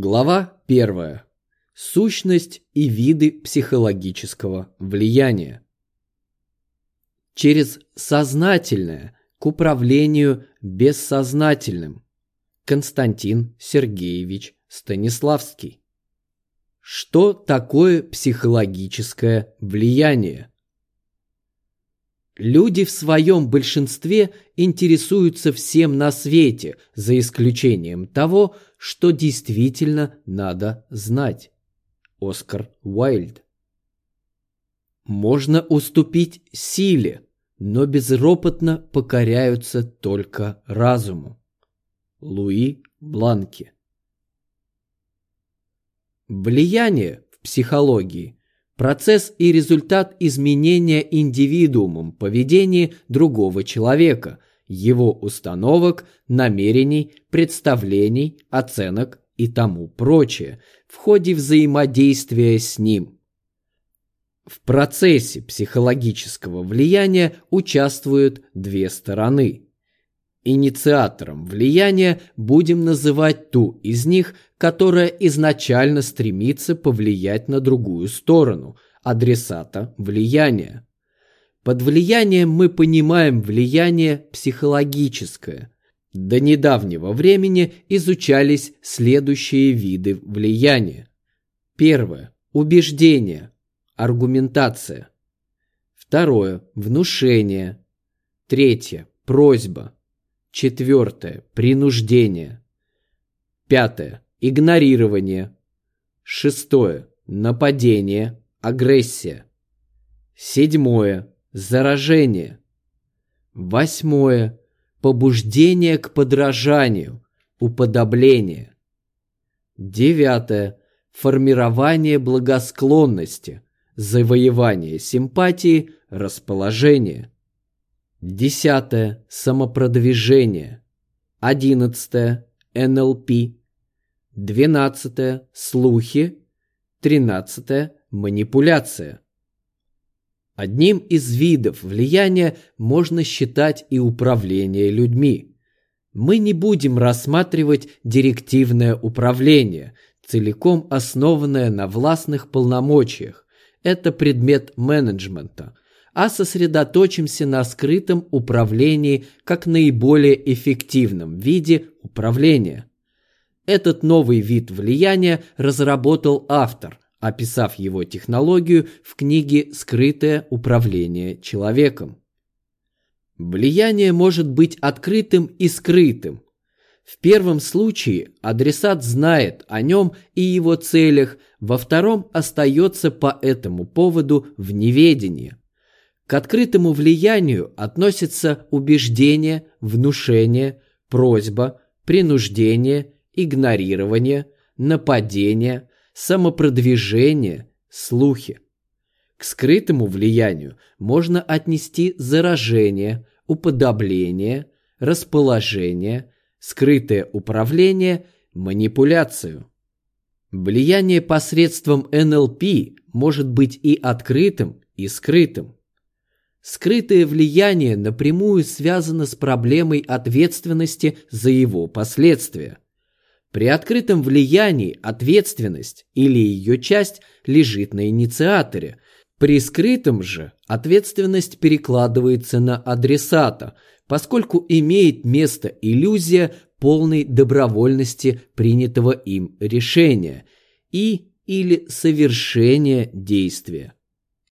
Глава 1. Сущность и виды психологического влияния. Через сознательное к управлению бессознательным. Константин Сергеевич Станиславский. Что такое психологическое влияние? Люди в своем большинстве интересуются всем на свете, за исключением того, что действительно надо знать. Оскар Уайльд. Можно уступить силе, но безропотно покоряются только разуму. Луи Бланки. Влияние в психологии Процесс и результат изменения индивидуумом поведения другого человека, его установок, намерений, представлений, оценок и тому прочее в ходе взаимодействия с ним. В процессе психологического влияния участвуют две стороны. Инициатором влияния будем называть ту из них, которая изначально стремится повлиять на другую сторону, адресата влияния. Под влиянием мы понимаем влияние психологическое. До недавнего времени изучались следующие виды влияния. Первое – убеждение, аргументация. Второе – внушение. Третье – просьба. Четвертое – принуждение. Пятое игнорирование. Шестое. Нападение, агрессия. Седьмое. Заражение. Восьмое. Побуждение к подражанию, уподобление. Девятое. Формирование благосклонности, завоевание симпатии, расположение. Десятое. Самопродвижение. Одиннадцатое. НЛП Двенадцатое – слухи. Тринадцатое – манипуляция. Одним из видов влияния можно считать и управление людьми. Мы не будем рассматривать директивное управление, целиком основанное на властных полномочиях. Это предмет менеджмента, а сосредоточимся на скрытом управлении как наиболее эффективном виде управления. Этот новый вид влияния разработал автор, описав его технологию в книге «Скрытое управление человеком». Влияние может быть открытым и скрытым. В первом случае адресат знает о нем и его целях, во втором остается по этому поводу в неведении. К открытому влиянию относятся убеждение, внушение, просьба, принуждение игнорирование, нападение, самопродвижение, слухи. К скрытому влиянию можно отнести заражение, уподобление, расположение, скрытое управление, манипуляцию. Влияние посредством НЛП может быть и открытым, и скрытым. Скрытое влияние напрямую связано с проблемой ответственности за его последствия. При открытом влиянии ответственность или ее часть лежит на инициаторе. При скрытом же ответственность перекладывается на адресата, поскольку имеет место иллюзия полной добровольности принятого им решения и или совершения действия.